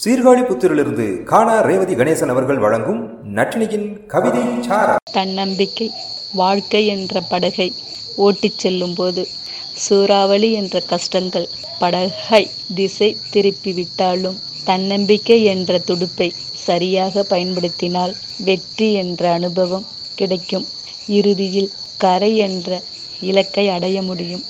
சீர்காழி புத்திரிலிருந்து காணா ரேவதி கணேசன் அவர்கள் வழங்கும் நட்டினியின் கவிதை தன்னம்பிக்கை வாழ்க்கை என்ற படகை ஓட்டிச் செல்லும் போது சூறாவளி என்ற கஷ்டங்கள் படகை திசை திருப்பிவிட்டாலும் தன்னம்பிக்கை என்ற துடுப்பை சரியாக பயன்படுத்தினால் வெற்றி என்ற அனுபவம் கிடைக்கும். இறுதியில் கரை என்ற இலக்கை அடைய முடியும்.